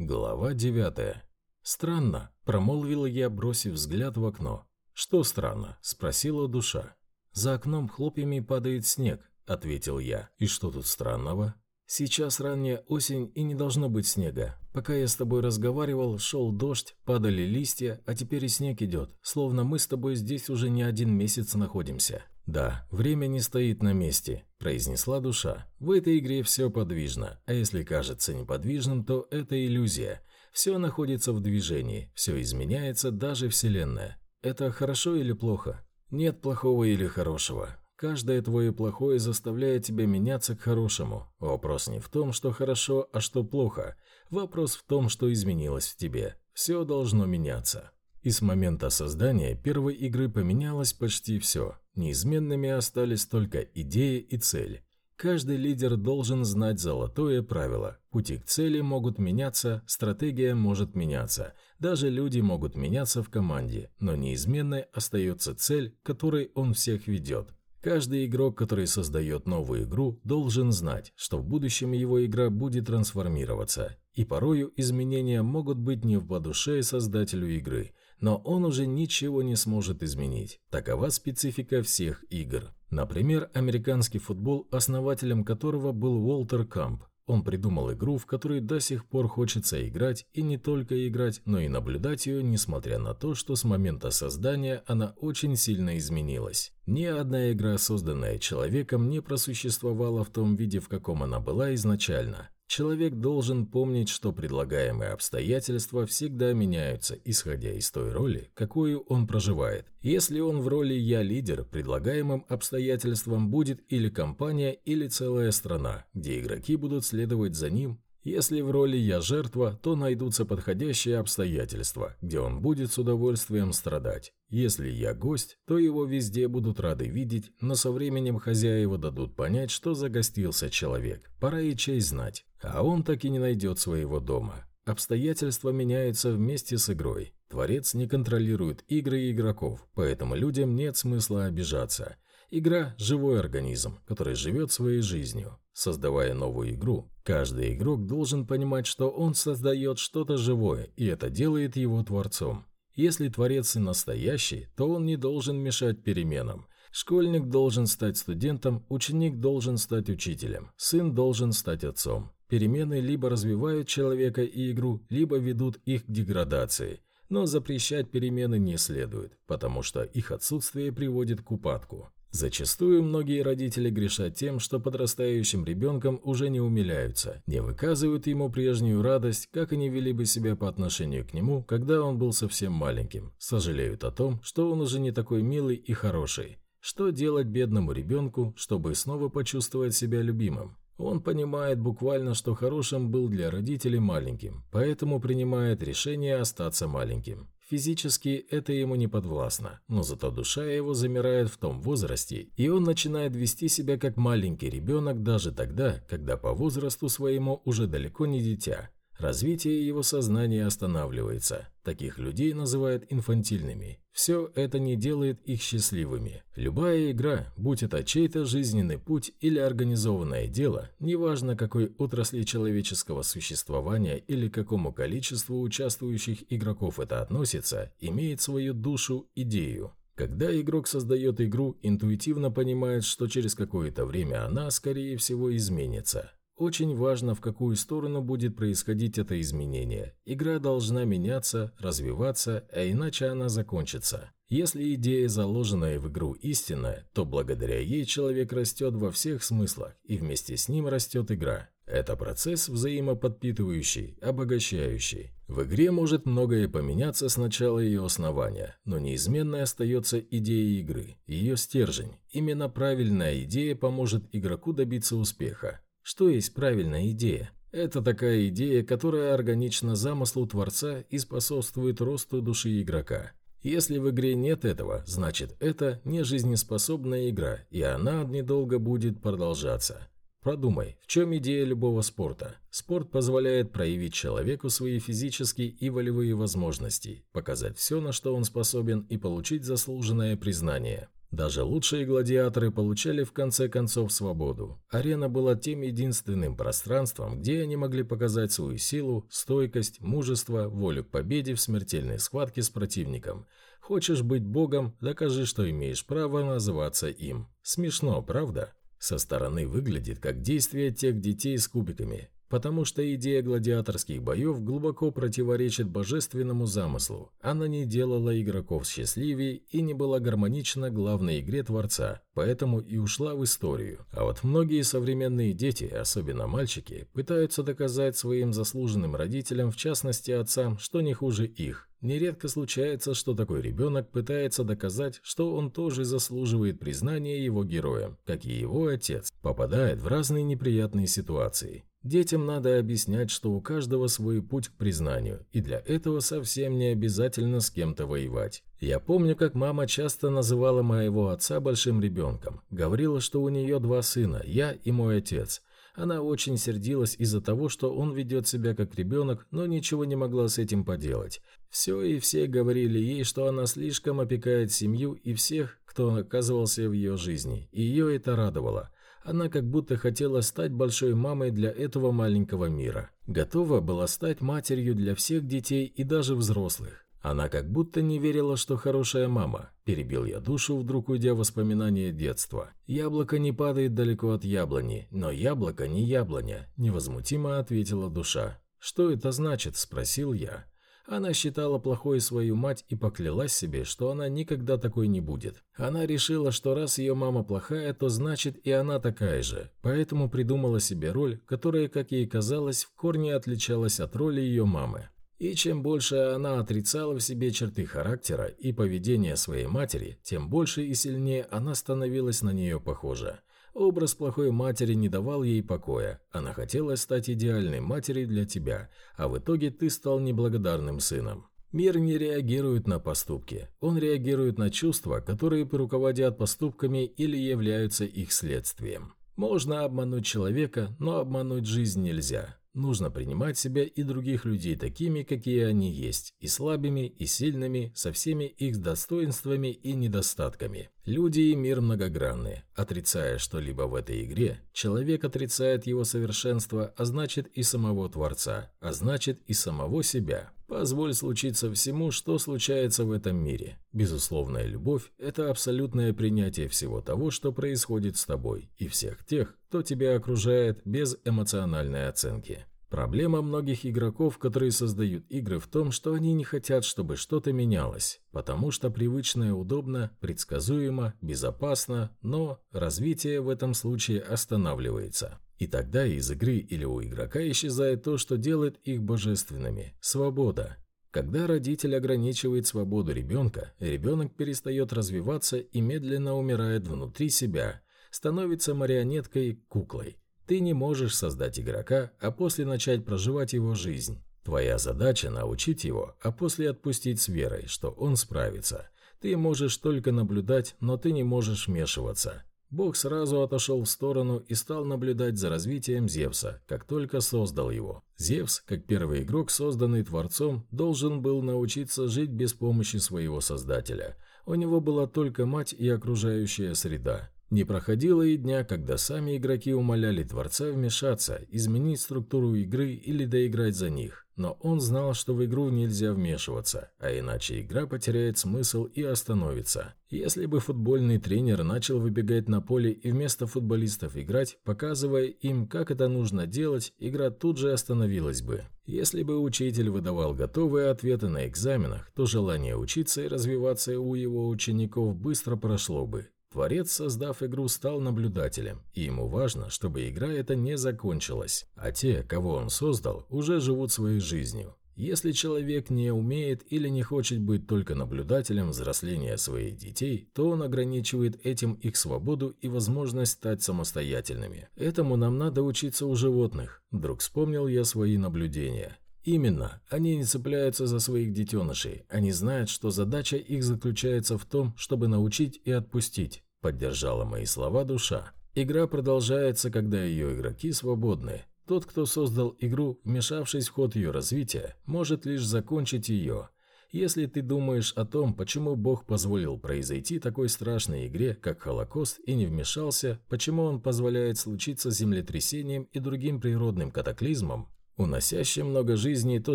Глава 9. «Странно», – промолвила я, бросив взгляд в окно. «Что странно?» – спросила душа. «За окном хлопьями падает снег», – ответил я. «И что тут странного?» «Сейчас ранняя осень и не должно быть снега. Пока я с тобой разговаривал, шел дождь, падали листья, а теперь и снег идет, словно мы с тобой здесь уже не один месяц находимся». «Да, время не стоит на месте», – произнесла душа. «В этой игре все подвижно, а если кажется неподвижным, то это иллюзия. Все находится в движении, все изменяется, даже Вселенная. Это хорошо или плохо? Нет плохого или хорошего. Каждое твое плохое заставляет тебя меняться к хорошему. Вопрос не в том, что хорошо, а что плохо. Вопрос в том, что изменилось в тебе. Все должно меняться. И с момента создания первой игры поменялось почти все. Неизменными остались только идея и цель. Каждый лидер должен знать золотое правило. Пути к цели могут меняться, стратегия может меняться. Даже люди могут меняться в команде, но неизменной остается цель, которой он всех ведет. Каждый игрок, который создает новую игру, должен знать, что в будущем его игра будет трансформироваться. И порою изменения могут быть не в по душе создателю игры, но он уже ничего не сможет изменить. Такова специфика всех игр. Например, американский футбол, основателем которого был Уолтер Камп. Он придумал игру, в которой до сих пор хочется играть, и не только играть, но и наблюдать ее, несмотря на то, что с момента создания она очень сильно изменилась. Ни одна игра, созданная человеком, не просуществовала в том виде, в каком она была изначально. Человек должен помнить, что предлагаемые обстоятельства всегда меняются, исходя из той роли, какую он проживает. Если он в роли «я лидер», предлагаемым обстоятельством будет или компания, или целая страна, где игроки будут следовать за ним, если в роли «я жертва», то найдутся подходящие обстоятельства, где он будет с удовольствием страдать. Если я гость, то его везде будут рады видеть, но со временем хозяева дадут понять, что загостился человек. Пора и честь знать. А он так и не найдет своего дома. Обстоятельства меняются вместе с игрой. Творец не контролирует игры игроков, поэтому людям нет смысла обижаться. Игра – живой организм, который живет своей жизнью. Создавая новую игру, каждый игрок должен понимать, что он создает что-то живое, и это делает его творцом. Если творец и настоящий, то он не должен мешать переменам. Школьник должен стать студентом, ученик должен стать учителем, сын должен стать отцом. Перемены либо развивают человека и игру, либо ведут их к деградации. Но запрещать перемены не следует, потому что их отсутствие приводит к упадку. Зачастую многие родители грешат тем, что подрастающим ребенком уже не умиляются, не выказывают ему прежнюю радость, как они вели бы себя по отношению к нему, когда он был совсем маленьким, сожалеют о том, что он уже не такой милый и хороший. Что делать бедному ребенку, чтобы снова почувствовать себя любимым? Он понимает буквально, что хорошим был для родителей маленьким, поэтому принимает решение остаться маленьким. Физически это ему не подвластно, но зато душа его замирает в том возрасте, и он начинает вести себя как маленький ребенок даже тогда, когда по возрасту своему уже далеко не дитя. Развитие его сознания останавливается. Таких людей называют инфантильными. Все это не делает их счастливыми. Любая игра, будь это чей-то жизненный путь или организованное дело, неважно какой отрасли человеческого существования или к какому количеству участвующих игроков это относится, имеет свою душу, идею. Когда игрок создает игру, интуитивно понимает, что через какое-то время она, скорее всего, изменится. Очень важно, в какую сторону будет происходить это изменение. Игра должна меняться, развиваться, а иначе она закончится. Если идея, заложенная в игру, истинная, то благодаря ей человек растет во всех смыслах, и вместе с ним растет игра. Это процесс взаимоподпитывающий, обогащающий. В игре может многое поменяться с начала ее основания, но неизменной остается идея игры, ее стержень. Именно правильная идея поможет игроку добиться успеха. Что есть правильная идея? Это такая идея, которая органична замыслу Творца и способствует росту души игрока. Если в игре нет этого, значит это не жизнеспособная игра, и она недолго будет продолжаться. Продумай, в чем идея любого спорта? Спорт позволяет проявить человеку свои физические и волевые возможности, показать все, на что он способен, и получить заслуженное признание. Даже лучшие гладиаторы получали в конце концов свободу. Арена была тем единственным пространством, где они могли показать свою силу, стойкость, мужество, волю к победе в смертельной схватке с противником. Хочешь быть богом, докажи, что имеешь право называться им. Смешно, правда? Со стороны выглядит как действие тех детей с кубиками потому что идея гладиаторских боев глубоко противоречит божественному замыслу. Она не делала игроков счастливее и не была гармонична главной игре Творца, поэтому и ушла в историю. А вот многие современные дети, особенно мальчики, пытаются доказать своим заслуженным родителям, в частности отцам, что не хуже их. Нередко случается, что такой ребенок пытается доказать, что он тоже заслуживает признания его героем, как и его отец, попадает в разные неприятные ситуации. Детям надо объяснять, что у каждого свой путь к признанию, и для этого совсем не обязательно с кем-то воевать. Я помню, как мама часто называла моего отца большим ребенком. Говорила, что у нее два сына, я и мой отец. Она очень сердилась из-за того, что он ведет себя как ребенок, но ничего не могла с этим поделать. Все и все говорили ей, что она слишком опекает семью и всех, кто оказывался в ее жизни, и ее это радовало. Она как будто хотела стать большой мамой для этого маленького мира. Готова была стать матерью для всех детей и даже взрослых. Она как будто не верила, что хорошая мама. Перебил я душу, вдруг уйдя в воспоминания детства. Яблоко не падает далеко от яблони, но яблоко не яблоня, невозмутимо ответила душа. Что это значит? спросил я. Она считала плохой свою мать и поклялась себе, что она никогда такой не будет. Она решила, что раз ее мама плохая, то значит и она такая же. Поэтому придумала себе роль, которая, как ей казалось, в корне отличалась от роли ее мамы. И чем больше она отрицала в себе черты характера и поведения своей матери, тем больше и сильнее она становилась на нее похожа. Образ плохой матери не давал ей покоя. Она хотела стать идеальной матерью для тебя, а в итоге ты стал неблагодарным сыном. Мир не реагирует на поступки. Он реагирует на чувства, которые руководят поступками или являются их следствием. Можно обмануть человека, но обмануть жизнь нельзя. Нужно принимать себя и других людей такими, какие они есть, и слабыми, и сильными, со всеми их достоинствами и недостатками. Люди и мир многогранны. Отрицая что-либо в этой игре, человек отрицает его совершенство, а значит и самого Творца, а значит и самого себя. Позволь случиться всему, что случается в этом мире. Безусловная любовь – это абсолютное принятие всего того, что происходит с тобой, и всех тех, кто тебя окружает без эмоциональной оценки. Проблема многих игроков, которые создают игры, в том, что они не хотят, чтобы что-то менялось, потому что привычное удобно, предсказуемо, безопасно, но развитие в этом случае останавливается. И тогда из игры или у игрока исчезает то, что делает их божественными – свобода. Когда родитель ограничивает свободу ребенка, ребенок перестает развиваться и медленно умирает внутри себя, становится марионеткой, куклой – ты не можешь создать игрока, а после начать проживать его жизнь. Твоя задача – научить его, а после отпустить с верой, что он справится. Ты можешь только наблюдать, но ты не можешь вмешиваться. Бог сразу отошел в сторону и стал наблюдать за развитием Зевса, как только создал его. Зевс, как первый игрок, созданный Творцом, должен был научиться жить без помощи своего Создателя. У него была только мать и окружающая среда. Не проходило и дня, когда сами игроки умоляли Творца вмешаться, изменить структуру игры или доиграть за них. Но он знал, что в игру нельзя вмешиваться, а иначе игра потеряет смысл и остановится. Если бы футбольный тренер начал выбегать на поле и вместо футболистов играть, показывая им, как это нужно делать, игра тут же остановилась бы. Если бы учитель выдавал готовые ответы на экзаменах, то желание учиться и развиваться у его учеников быстро прошло бы. Творец, создав игру, стал наблюдателем, и ему важно, чтобы игра эта не закончилась, а те, кого он создал, уже живут своей жизнью. Если человек не умеет или не хочет быть только наблюдателем взросления своих детей, то он ограничивает этим их свободу и возможность стать самостоятельными. Этому нам надо учиться у животных. Вдруг вспомнил я свои наблюдения. Именно, они не цепляются за своих детенышей, они знают, что задача их заключается в том, чтобы научить и отпустить, поддержала мои слова душа. Игра продолжается, когда ее игроки свободны. Тот, кто создал игру, вмешавшись в ход ее развития, может лишь закончить ее. Если ты думаешь о том, почему Бог позволил произойти такой страшной игре, как Холокост, и не вмешался, почему Он позволяет случиться землетрясением и другим природным катаклизмам, уносящим много жизней, то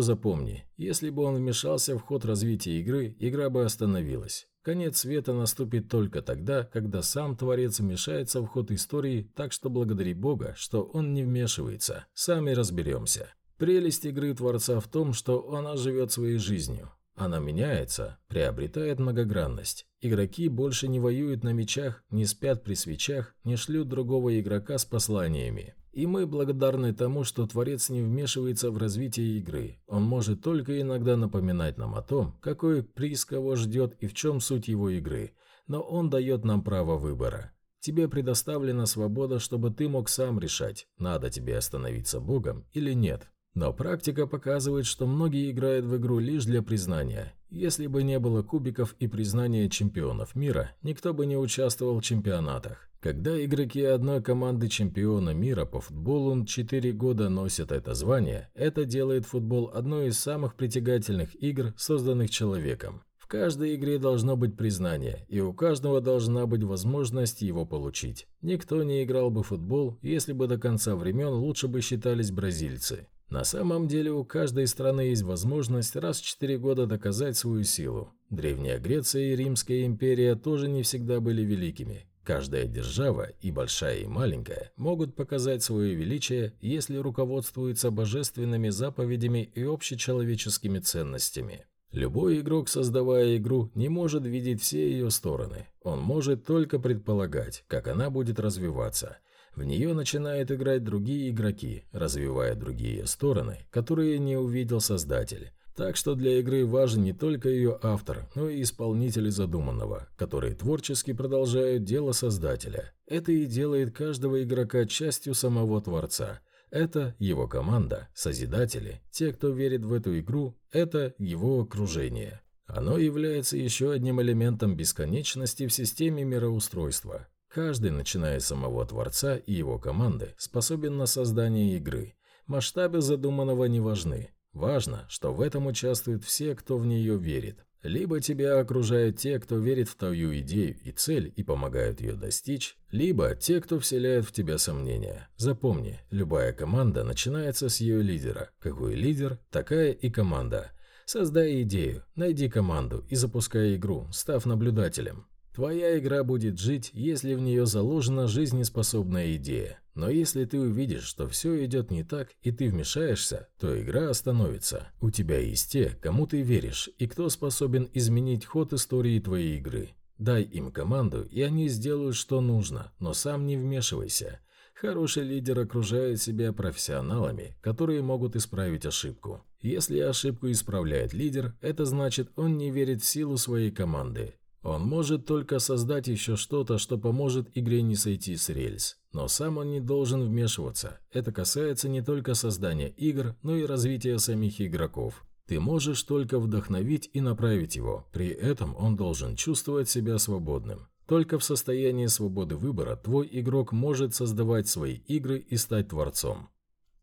запомни, если бы Он вмешался в ход развития игры, игра бы остановилась. Конец света наступит только тогда, когда сам Творец вмешается в ход истории, так что благодари Бога, что Он не вмешивается. Сами разберемся. Прелесть игры Творца в том, что она живет своей жизнью. Она меняется, приобретает многогранность. Игроки больше не воюют на мечах, не спят при свечах, не шлют другого игрока с посланиями. И мы благодарны тому, что Творец не вмешивается в развитие игры. Он может только иногда напоминать нам о том, какой приз кого ждет и в чем суть его игры. Но он дает нам право выбора. Тебе предоставлена свобода, чтобы ты мог сам решать, надо тебе остановиться Богом или нет. Но практика показывает, что многие играют в игру лишь для признания. Если бы не было кубиков и признания чемпионов мира, никто бы не участвовал в чемпионатах. Когда игроки одной команды чемпиона мира по футболу 4 года носят это звание, это делает футбол одной из самых притягательных игр, созданных человеком. В каждой игре должно быть признание, и у каждого должна быть возможность его получить. Никто не играл бы в футбол, если бы до конца времен лучше бы считались бразильцы. На самом деле у каждой страны есть возможность раз в четыре года доказать свою силу. Древняя Греция и Римская империя тоже не всегда были великими. Каждая держава, и большая, и маленькая, могут показать свое величие, если руководствуются божественными заповедями и общечеловеческими ценностями. Любой игрок, создавая игру, не может видеть все ее стороны. Он может только предполагать, как она будет развиваться – в нее начинают играть другие игроки, развивая другие стороны, которые не увидел создатель. Так что для игры важен не только ее автор, но и исполнители задуманного, которые творчески продолжают дело создателя. Это и делает каждого игрока частью самого творца. Это его команда, созидатели, те, кто верит в эту игру, это его окружение. Оно является еще одним элементом бесконечности в системе мироустройства. Каждый, начиная с самого Творца и его команды, способен на создание игры. Масштабы задуманного не важны. Важно, что в этом участвуют все, кто в нее верит. Либо тебя окружают те, кто верит в твою идею и цель и помогают ее достичь, либо те, кто вселяет в тебя сомнения. Запомни, любая команда начинается с ее лидера. Какой лидер, такая и команда. Создай идею, найди команду и запускай игру, став наблюдателем. Твоя игра будет жить, если в нее заложена жизнеспособная идея. Но если ты увидишь, что все идет не так, и ты вмешаешься, то игра остановится. У тебя есть те, кому ты веришь, и кто способен изменить ход истории твоей игры. Дай им команду, и они сделают, что нужно, но сам не вмешивайся. Хороший лидер окружает себя профессионалами, которые могут исправить ошибку. Если ошибку исправляет лидер, это значит, он не верит в силу своей команды. Он может только создать еще что-то, что поможет игре не сойти с рельс. Но сам он не должен вмешиваться. Это касается не только создания игр, но и развития самих игроков. Ты можешь только вдохновить и направить его, при этом он должен чувствовать себя свободным. Только в состоянии свободы выбора твой игрок может создавать свои игры и стать творцом.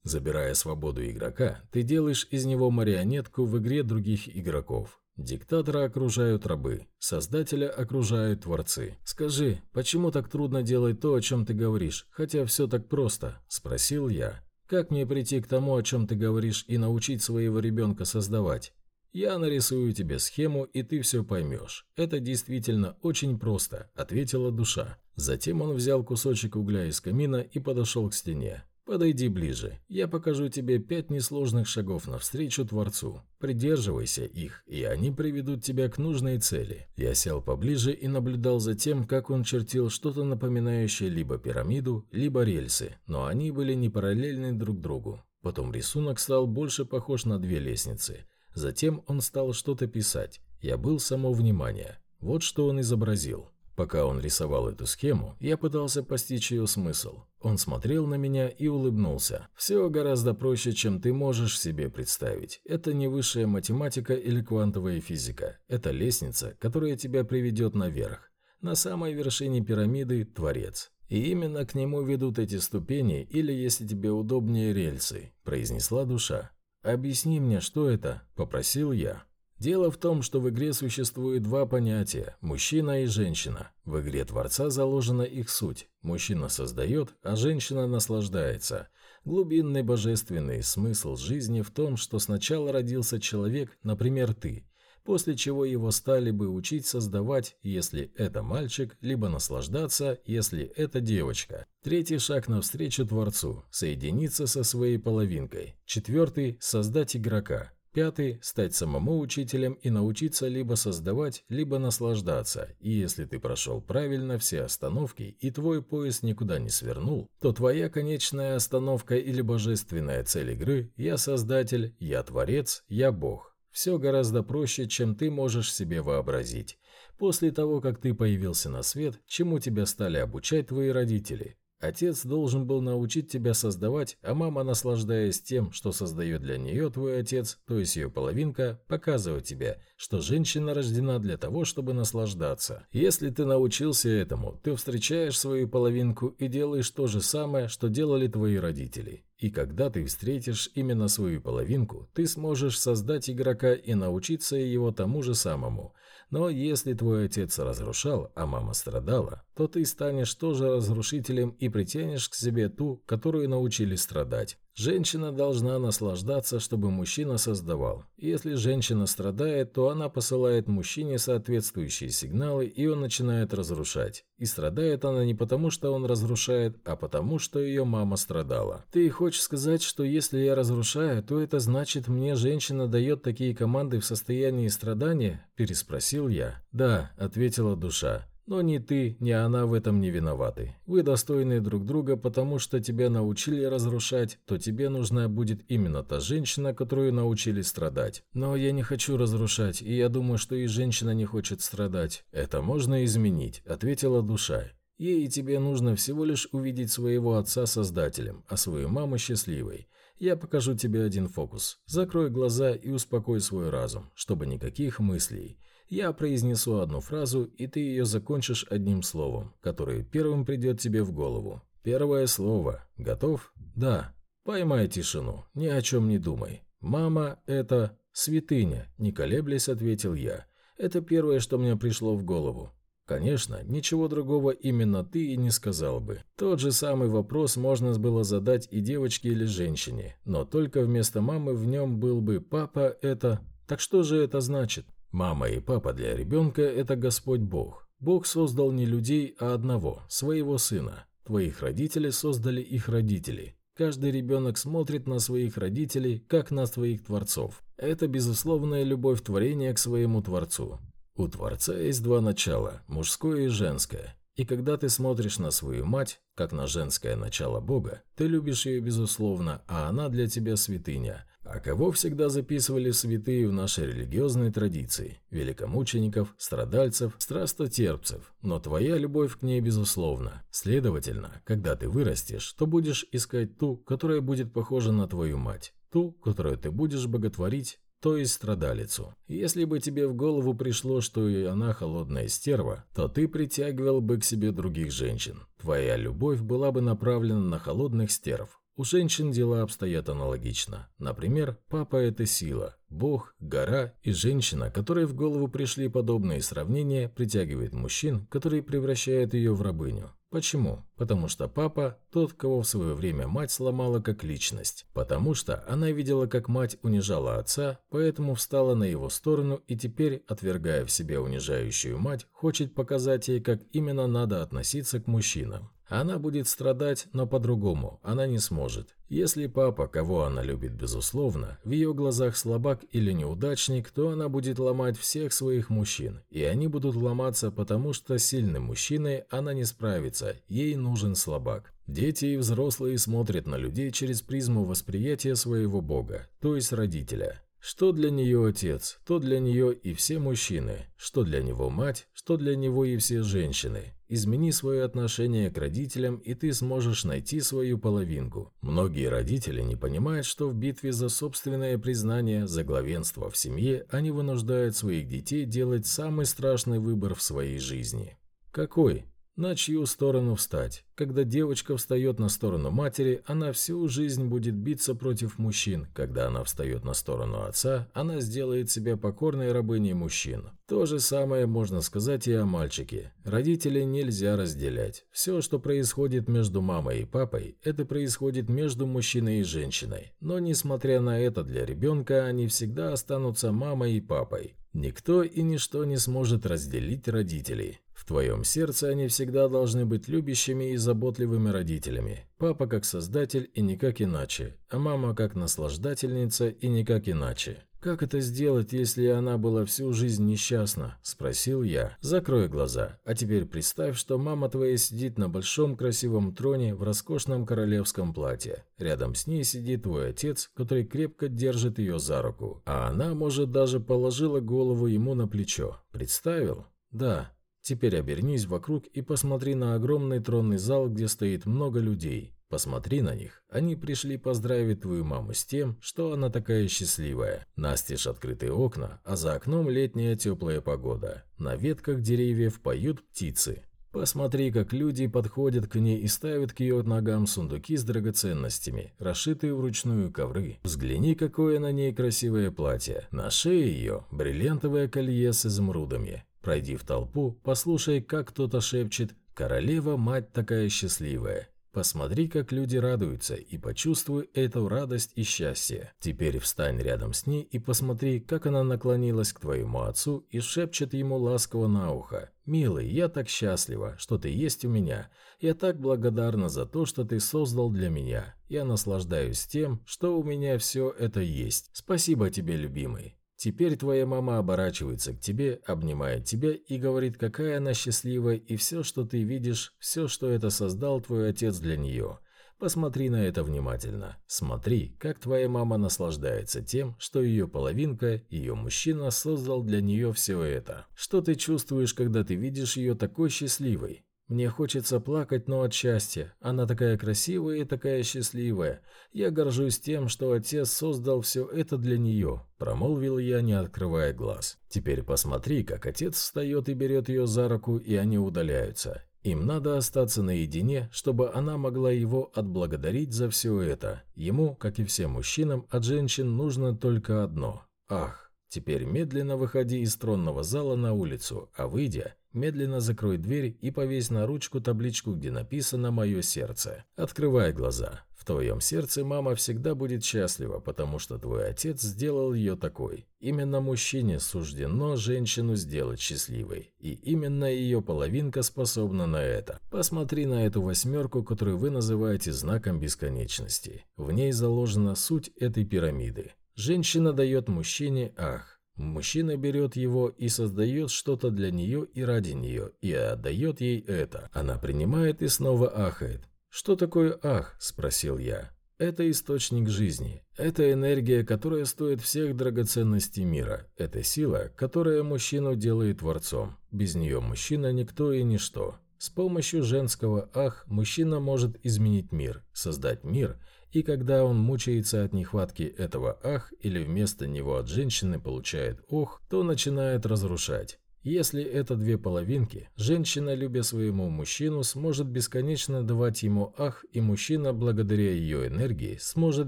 Забирая свободу игрока, ты делаешь из него марионетку в игре других игроков. Диктатора окружают рабы, создателя окружают творцы. Скажи, почему так трудно делать то, о чем ты говоришь, хотя все так просто? Спросил я. Как мне прийти к тому, о чем ты говоришь, и научить своего ребенка создавать? Я нарисую тебе схему, и ты все поймешь. Это действительно очень просто, ответила душа. Затем он взял кусочек угля из камина и подошел к стене. Подойди ближе. Я покажу тебе пять несложных шагов навстречу Творцу. Придерживайся их, и они приведут тебя к нужной цели. Я сел поближе и наблюдал за тем, как он чертил что-то напоминающее либо пирамиду, либо рельсы, но они были не параллельны друг другу. Потом рисунок стал больше похож на две лестницы. Затем он стал что-то писать. Я был само внимание. Вот что он изобразил. Пока он рисовал эту схему, я пытался постичь ее смысл. Он смотрел на меня и улыбнулся. «Все гораздо проще, чем ты можешь себе представить. Это не высшая математика или квантовая физика. Это лестница, которая тебя приведет наверх. На самой вершине пирамиды – Творец. И именно к нему ведут эти ступени или, если тебе удобнее, рельсы», – произнесла душа. «Объясни мне, что это?» – попросил я. Дело в том, что в игре существует два понятия – мужчина и женщина. В игре Творца заложена их суть. Мужчина создает, а женщина наслаждается. Глубинный божественный смысл жизни в том, что сначала родился человек, например, ты, после чего его стали бы учить создавать, если это мальчик, либо наслаждаться, если это девочка. Третий шаг навстречу Творцу – соединиться со своей половинкой. Четвертый – создать игрока. Пятый – стать самому учителем и научиться либо создавать, либо наслаждаться. И если ты прошел правильно все остановки и твой пояс никуда не свернул, то твоя конечная остановка или божественная цель игры – я создатель, я творец, я бог. Все гораздо проще, чем ты можешь себе вообразить. После того, как ты появился на свет, чему тебя стали обучать твои родители? Отец должен был научить тебя создавать, а мама, наслаждаясь тем, что создает для нее твой отец, то есть ее половинка, показывает тебе, что женщина рождена для того, чтобы наслаждаться. Если ты научился этому, ты встречаешь свою половинку и делаешь то же самое, что делали твои родители. И когда ты встретишь именно свою половинку, ты сможешь создать игрока и научиться его тому же самому. Но если твой отец разрушал, а мама страдала, то ты станешь тоже разрушителем и притянешь к себе ту, которую научили страдать. Женщина должна наслаждаться, чтобы мужчина создавал. Если женщина страдает, то она посылает мужчине соответствующие сигналы, и он начинает разрушать. И страдает она не потому, что он разрушает, а потому, что ее мама страдала. Ты хочешь сказать, что если я разрушаю, то это значит, мне женщина дает такие команды в состоянии страдания? Переспросил я. Да, ответила душа. Но ни ты, ни она в этом не виноваты. Вы достойны друг друга, потому что тебя научили разрушать, то тебе нужна будет именно та женщина, которую научили страдать. Но я не хочу разрушать, и я думаю, что и женщина не хочет страдать. Это можно изменить, ответила душа. Ей и тебе нужно всего лишь увидеть своего отца создателем, а свою маму счастливой. Я покажу тебе один фокус. Закрой глаза и успокой свой разум, чтобы никаких мыслей. Я произнесу одну фразу, и ты ее закончишь одним словом, которое первым придет тебе в голову. Первое слово. Готов? Да. Поймай тишину, ни о чем не думай. Мама – это святыня, не колеблясь, ответил я. Это первое, что мне пришло в голову. Конечно, ничего другого именно ты и не сказал бы. Тот же самый вопрос можно было задать и девочке или женщине, но только вместо мамы в нем был бы «папа это...» Так что же это значит? Мама и папа для ребенка – это Господь Бог. Бог создал не людей, а одного, своего сына. Твоих родителей создали их родители. Каждый ребенок смотрит на своих родителей, как на своих творцов. Это безусловная любовь творения к своему Творцу. У Творца есть два начала – мужское и женское. И когда ты смотришь на свою мать, как на женское начало Бога, ты любишь ее безусловно, а она для тебя святыня – а кого всегда записывали святые в нашей религиозной традиции? Великомучеников, страдальцев, страстотерпцев. Но твоя любовь к ней безусловна. Следовательно, когда ты вырастешь, то будешь искать ту, которая будет похожа на твою мать. Ту, которую ты будешь боготворить, то есть страдалицу. Если бы тебе в голову пришло, что и она холодная стерва, то ты притягивал бы к себе других женщин. Твоя любовь была бы направлена на холодных стерв, у женщин дела обстоят аналогично. Например, папа – это сила, бог, гора и женщина, которой в голову пришли подобные сравнения, притягивает мужчин, которые превращают ее в рабыню. Почему? Потому что папа – тот, кого в свое время мать сломала как личность. Потому что она видела, как мать унижала отца, поэтому встала на его сторону и теперь, отвергая в себе унижающую мать, хочет показать ей, как именно надо относиться к мужчинам. Она будет страдать, но по-другому она не сможет. Если папа, кого она любит безусловно, в ее глазах слабак или неудачник, то она будет ломать всех своих мужчин. И они будут ломаться, потому что сильным мужчиной она не справится, ей нужен слабак. Дети и взрослые смотрят на людей через призму восприятия своего бога, то есть родителя. Что для нее отец, то для нее и все мужчины, что для него мать, что для него и все женщины. Измени свое отношение к родителям, и ты сможешь найти свою половинку. Многие родители не понимают, что в битве за собственное признание, за главенство в семье, они вынуждают своих детей делать самый страшный выбор в своей жизни. Какой? На чью сторону встать? Когда девочка встает на сторону матери, она всю жизнь будет биться против мужчин. Когда она встает на сторону отца, она сделает себя покорной рабыней мужчин. То же самое можно сказать и о мальчике. Родителей нельзя разделять. Все, что происходит между мамой и папой, это происходит между мужчиной и женщиной. Но несмотря на это, для ребенка они всегда останутся мамой и папой. Никто и ничто не сможет разделить родителей. В твоем сердце они всегда должны быть любящими и заботливыми родителями. Папа как создатель и никак иначе, а мама как наслаждательница и никак иначе. «Как это сделать, если она была всю жизнь несчастна?» – спросил я. «Закрой глаза. А теперь представь, что мама твоя сидит на большом красивом троне в роскошном королевском платье. Рядом с ней сидит твой отец, который крепко держит ее за руку. А она, может, даже положила голову ему на плечо. Представил? Да. Теперь обернись вокруг и посмотри на огромный тронный зал, где стоит много людей. Посмотри на них. Они пришли поздравить твою маму с тем, что она такая счастливая. Настежь открытые окна, а за окном летняя теплая погода. На ветках деревьев поют птицы. Посмотри, как люди подходят к ней и ставят к ее ногам сундуки с драгоценностями, расшитые вручную ковры. Взгляни, какое на ней красивое платье. На шее ее бриллиантовое колье с изумрудами. Пройди в толпу, послушай, как кто-то шепчет «Королева, мать такая счастливая». Посмотри, как люди радуются, и почувствуй эту радость и счастье. Теперь встань рядом с ней и посмотри, как она наклонилась к твоему отцу и шепчет ему ласково на ухо. «Милый, я так счастлива, что ты есть у меня. Я так благодарна за то, что ты создал для меня. Я наслаждаюсь тем, что у меня все это есть. Спасибо тебе, любимый». Теперь твоя мама оборачивается к тебе, обнимает тебя и говорит, какая она счастливая, и все, что ты видишь, все, что это создал твой отец для нее. Посмотри на это внимательно. Смотри, как твоя мама наслаждается тем, что ее половинка, ее мужчина создал для нее все это. Что ты чувствуешь, когда ты видишь ее такой счастливой? Мне хочется плакать, но от счастья. Она такая красивая и такая счастливая. Я горжусь тем, что отец создал все это для нее», – промолвил я, не открывая глаз. «Теперь посмотри, как отец встает и берет ее за руку, и они удаляются. Им надо остаться наедине, чтобы она могла его отблагодарить за все это. Ему, как и всем мужчинам, от женщин нужно только одно – ах». Теперь медленно выходи из тронного зала на улицу, а выйдя, медленно закрой дверь и повесь на ручку табличку, где написано «Мое сердце». Открывай глаза. В твоем сердце мама всегда будет счастлива, потому что твой отец сделал ее такой. Именно мужчине суждено женщину сделать счастливой. И именно ее половинка способна на это. Посмотри на эту восьмерку, которую вы называете знаком бесконечности. В ней заложена суть этой пирамиды. Женщина дает мужчине ах. Мужчина берет его и создает что-то для нее и ради нее, и отдает ей это. Она принимает и снова ахает. «Что такое ах?» – спросил я. Это источник жизни. Это энергия, которая стоит всех драгоценностей мира. Это сила, которая мужчину делает творцом. Без нее мужчина никто и ничто. С помощью женского «ах» мужчина может изменить мир, создать мир – и когда он мучается от нехватки этого «ах» или вместо него от женщины получает «ох», то начинает разрушать. Если это две половинки, женщина, любя своему мужчину, сможет бесконечно давать ему ах, и мужчина, благодаря ее энергии, сможет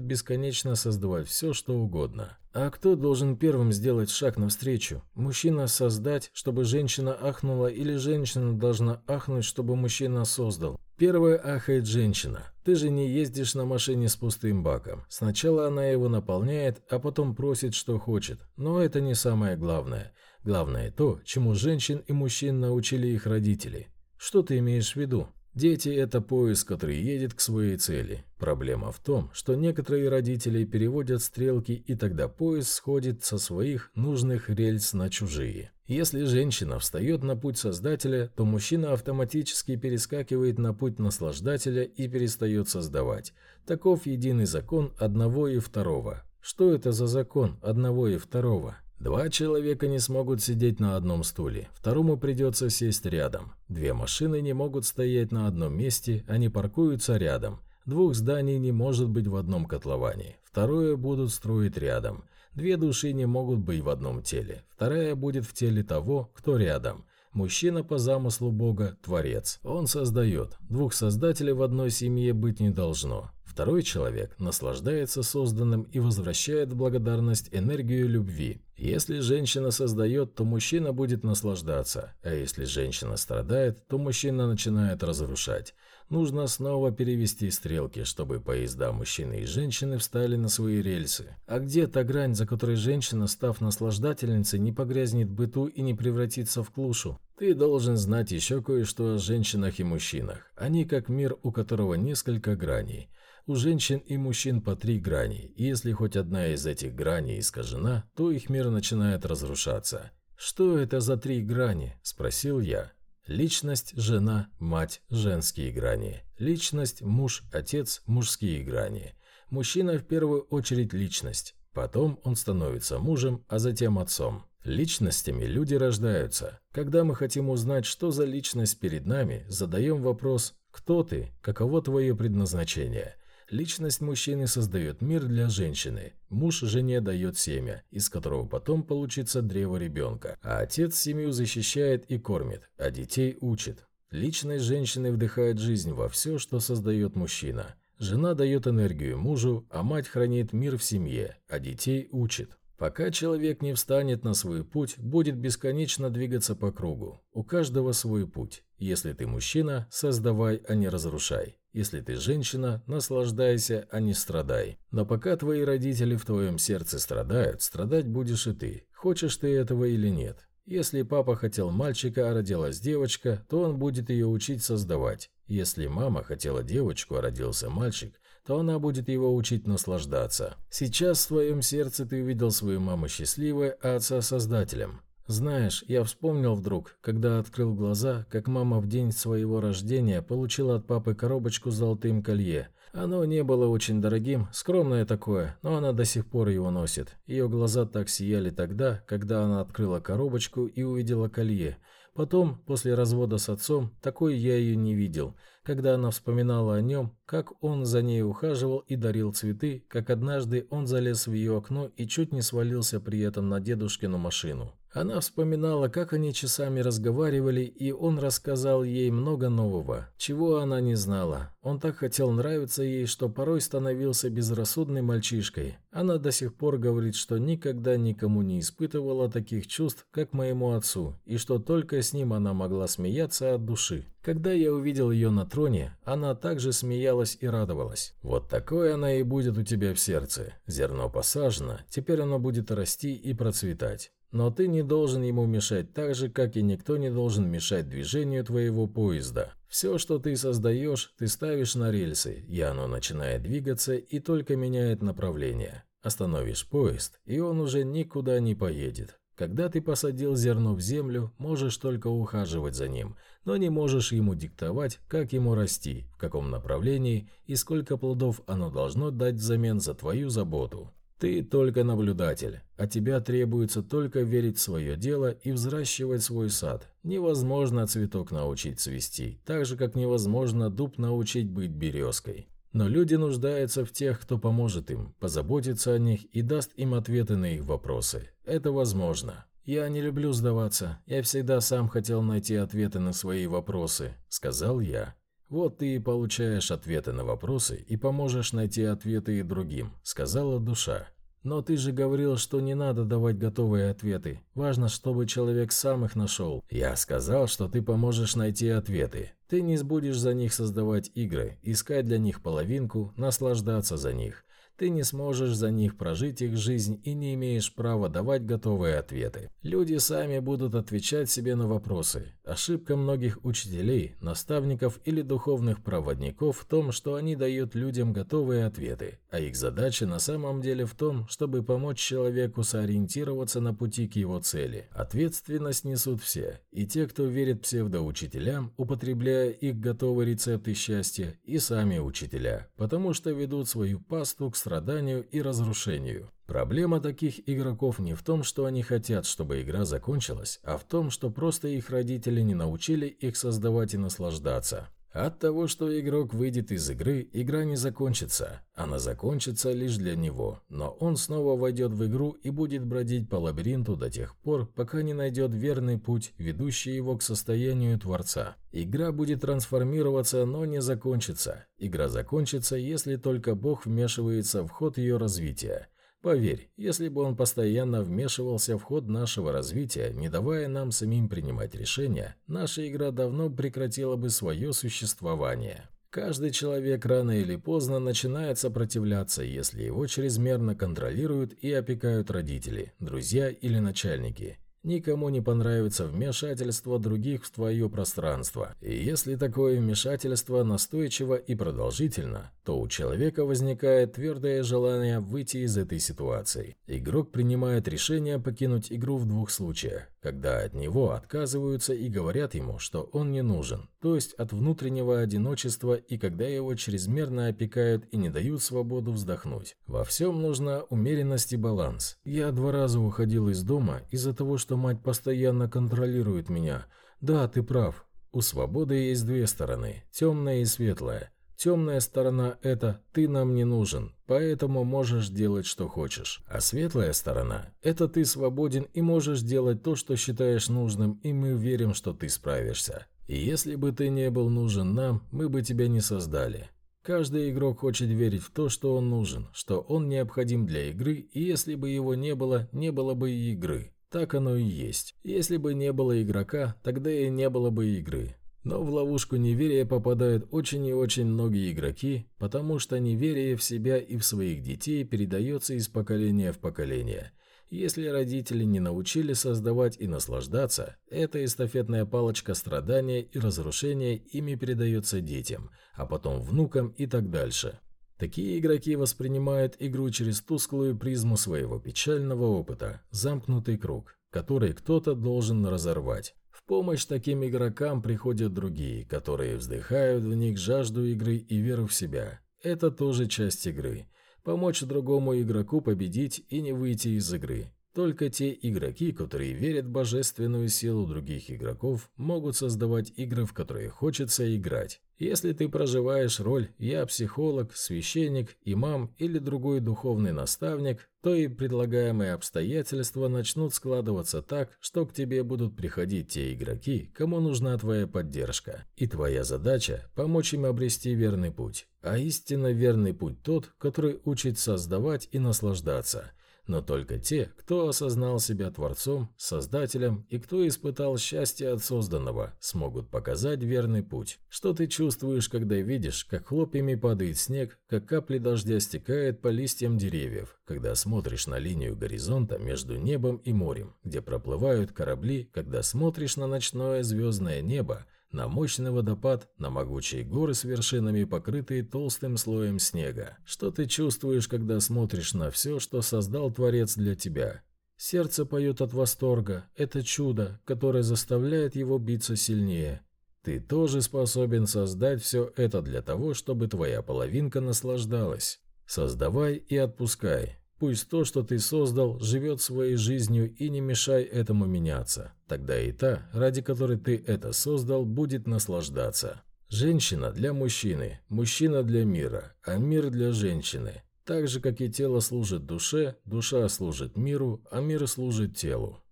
бесконечно создавать все, что угодно. А кто должен первым сделать шаг навстречу? Мужчина создать, чтобы женщина ахнула, или женщина должна ахнуть, чтобы мужчина создал? Первая ахает женщина. Ты же не ездишь на машине с пустым баком. Сначала она его наполняет, а потом просит, что хочет. Но это не самое главное. Главное то, чему женщин и мужчин научили их родители. Что ты имеешь в виду? Дети – это поезд, который едет к своей цели. Проблема в том, что некоторые родители переводят стрелки, и тогда поезд сходит со своих нужных рельс на чужие. Если женщина встает на путь создателя, то мужчина автоматически перескакивает на путь наслаждателя и перестает создавать. Таков единый закон одного и второго. Что это за закон одного и второго? Два человека не смогут сидеть на одном стуле, второму придется сесть рядом. Две машины не могут стоять на одном месте, они паркуются рядом. Двух зданий не может быть в одном котловане, второе будут строить рядом. Две души не могут быть в одном теле, вторая будет в теле того, кто рядом. Мужчина по замыслу Бога – творец. Он создает. Двух создателей в одной семье быть не должно. Второй человек наслаждается созданным и возвращает в благодарность энергию любви. Если женщина создает, то мужчина будет наслаждаться, а если женщина страдает, то мужчина начинает разрушать. Нужно снова перевести стрелки, чтобы поезда мужчины и женщины встали на свои рельсы. А где та грань, за которой женщина, став наслаждательницей, не погрязнет в быту и не превратится в клушу? Ты должен знать еще кое-что о женщинах и мужчинах. Они как мир, у которого несколько граней. У женщин и мужчин по три грани, и если хоть одна из этих граней искажена, то их мир начинает разрушаться. «Что это за три грани?» – спросил я. Личность, жена, мать – женские грани. Личность, муж, отец – мужские грани. Мужчина в первую очередь личность. Потом он становится мужем, а затем отцом. Личностями люди рождаются. Когда мы хотим узнать, что за личность перед нами, задаем вопрос «Кто ты? Каково твое предназначение?» Личность мужчины создает мир для женщины. Муж жене дает семя, из которого потом получится древо ребенка. А отец семью защищает и кормит, а детей учит. Личность женщины вдыхает жизнь во все, что создает мужчина. Жена дает энергию мужу, а мать хранит мир в семье, а детей учит. Пока человек не встанет на свой путь, будет бесконечно двигаться по кругу. У каждого свой путь. Если ты мужчина, создавай, а не разрушай. Если ты женщина, наслаждайся, а не страдай. Но пока твои родители в твоем сердце страдают, страдать будешь и ты. Хочешь ты этого или нет. Если папа хотел мальчика, а родилась девочка, то он будет ее учить создавать. Если мама хотела девочку, а родился мальчик, то она будет его учить наслаждаться. Сейчас в своем сердце ты увидел свою маму счастливой, а отца создателем. Знаешь, я вспомнил вдруг, когда открыл глаза, как мама в день своего рождения получила от папы коробочку с золотым колье. Оно не было очень дорогим, скромное такое, но она до сих пор его носит. Ее глаза так сияли тогда, когда она открыла коробочку и увидела колье. Потом, после развода с отцом, такой я ее не видел – когда она вспоминала о нем, как он за ней ухаживал и дарил цветы, как однажды он залез в ее окно и чуть не свалился при этом на дедушкину машину. Она вспоминала, как они часами разговаривали, и он рассказал ей много нового, чего она не знала. Он так хотел нравиться ей, что порой становился безрассудной мальчишкой. Она до сих пор говорит, что никогда никому не испытывала таких чувств, как моему отцу, и что только с ним она могла смеяться от души. Когда я увидел ее на троне, она также смеялась и радовалась. Вот такое она и будет у тебя в сердце. Зерно посажено, теперь оно будет расти и процветать. Но ты не должен ему мешать так же, как и никто не должен мешать движению твоего поезда. Все, что ты создаешь, ты ставишь на рельсы, и оно начинает двигаться и только меняет направление. Остановишь поезд, и он уже никуда не поедет. Когда ты посадил зерно в землю, можешь только ухаживать за ним, но не можешь ему диктовать, как ему расти, в каком направлении и сколько плодов оно должно дать взамен за твою заботу. Ты только наблюдатель, а тебя требуется только верить в свое дело и взращивать свой сад. Невозможно цветок научить цвести, так же, как невозможно дуб научить быть березкой. Но люди нуждаются в тех, кто поможет им, позаботится о них и даст им ответы на их вопросы. Это возможно. «Я не люблю сдаваться. Я всегда сам хотел найти ответы на свои вопросы», — сказал я. «Вот ты и получаешь ответы на вопросы и поможешь найти ответы и другим», — сказала душа. Но ты же говорил, что не надо давать готовые ответы. Важно, чтобы человек сам их нашел. Я сказал, что ты поможешь найти ответы. Ты не будешь за них создавать игры, искать для них половинку, наслаждаться за них. Ты не сможешь за них прожить их жизнь и не имеешь права давать готовые ответы. Люди сами будут отвечать себе на вопросы. Ошибка многих учителей, наставников или духовных проводников в том, что они дают людям готовые ответы, а их задача на самом деле в том, чтобы помочь человеку сориентироваться на пути к его цели. Ответственность несут все, и те, кто верит псевдоучителям, употребляя их готовые рецепты счастья, и сами учителя, потому что ведут свою пасту к страданию и разрушению. Проблема таких игроков не в том, что они хотят, чтобы игра закончилась, а в том, что просто их родители не научили их создавать и наслаждаться. От того, что игрок выйдет из игры, игра не закончится. Она закончится лишь для него, но он снова войдет в игру и будет бродить по лабиринту до тех пор, пока не найдет верный путь, ведущий его к состоянию Творца. Игра будет трансформироваться, но не закончится. Игра закончится, если только Бог вмешивается в ход ее развития. Поверь, если бы он постоянно вмешивался в ход нашего развития, не давая нам самим принимать решения, наша игра давно прекратила бы свое существование. Каждый человек рано или поздно начинает сопротивляться, если его чрезмерно контролируют и опекают родители, друзья или начальники. Никому не понравится вмешательство других в твое пространство. И если такое вмешательство настойчиво и продолжительно, то у человека возникает твердое желание выйти из этой ситуации. Игрок принимает решение покинуть игру в двух случаях, когда от него отказываются и говорят ему, что он не нужен, то есть от внутреннего одиночества и когда его чрезмерно опекают и не дают свободу вздохнуть. Во всем нужна умеренность и баланс. Я два раза уходил из дома из-за того, что мать постоянно контролирует меня. Да, ты прав. У свободы есть две стороны – темная и светлая. Темная сторона – это «ты нам не нужен, поэтому можешь делать, что хочешь». А светлая сторона – это ты свободен и можешь делать то, что считаешь нужным, и мы верим, что ты справишься. И если бы ты не был нужен нам, мы бы тебя не создали. Каждый игрок хочет верить в то, что он нужен, что он необходим для игры, и если бы его не было, не было бы и игры. Так оно и есть. Если бы не было игрока, тогда и не было бы игры. Но в ловушку неверия попадают очень и очень многие игроки, потому что неверие в себя и в своих детей передается из поколения в поколение – если родители не научили создавать и наслаждаться, эта эстафетная палочка страдания и разрушения ими передается детям, а потом внукам и так дальше. Такие игроки воспринимают игру через тусклую призму своего печального опыта, замкнутый круг, который кто-то должен разорвать. В помощь таким игрокам приходят другие, которые вздыхают в них жажду игры и веру в себя. Это тоже часть игры помочь другому игроку победить и не выйти из игры. Только те игроки, которые верят в божественную силу других игроков, могут создавать игры, в которые хочется играть. Если ты проживаешь роль «я психолог», «священник», «имам» или другой духовный наставник, то и предлагаемые обстоятельства начнут складываться так, что к тебе будут приходить те игроки, кому нужна твоя поддержка. И твоя задача – помочь им обрести верный путь. А истинно верный путь тот, который учит создавать и наслаждаться – но только те, кто осознал себя Творцом, Создателем и кто испытал счастье от созданного, смогут показать верный путь. Что ты чувствуешь, когда видишь, как хлопьями падает снег, как капли дождя стекают по листьям деревьев, когда смотришь на линию горизонта между небом и морем, где проплывают корабли, когда смотришь на ночное звездное небо, на мощный водопад, на могучие горы с вершинами, покрытые толстым слоем снега. Что ты чувствуешь, когда смотришь на все, что создал Творец для тебя? Сердце поет от восторга. Это чудо, которое заставляет его биться сильнее. Ты тоже способен создать все это для того, чтобы твоя половинка наслаждалась. Создавай и отпускай. Пусть то, что ты создал, живет своей жизнью и не мешай этому меняться. Тогда и та, ради которой ты это создал, будет наслаждаться. Женщина для мужчины, мужчина для мира, а мир для женщины. Так же, как и тело служит душе, душа служит миру, а мир служит телу.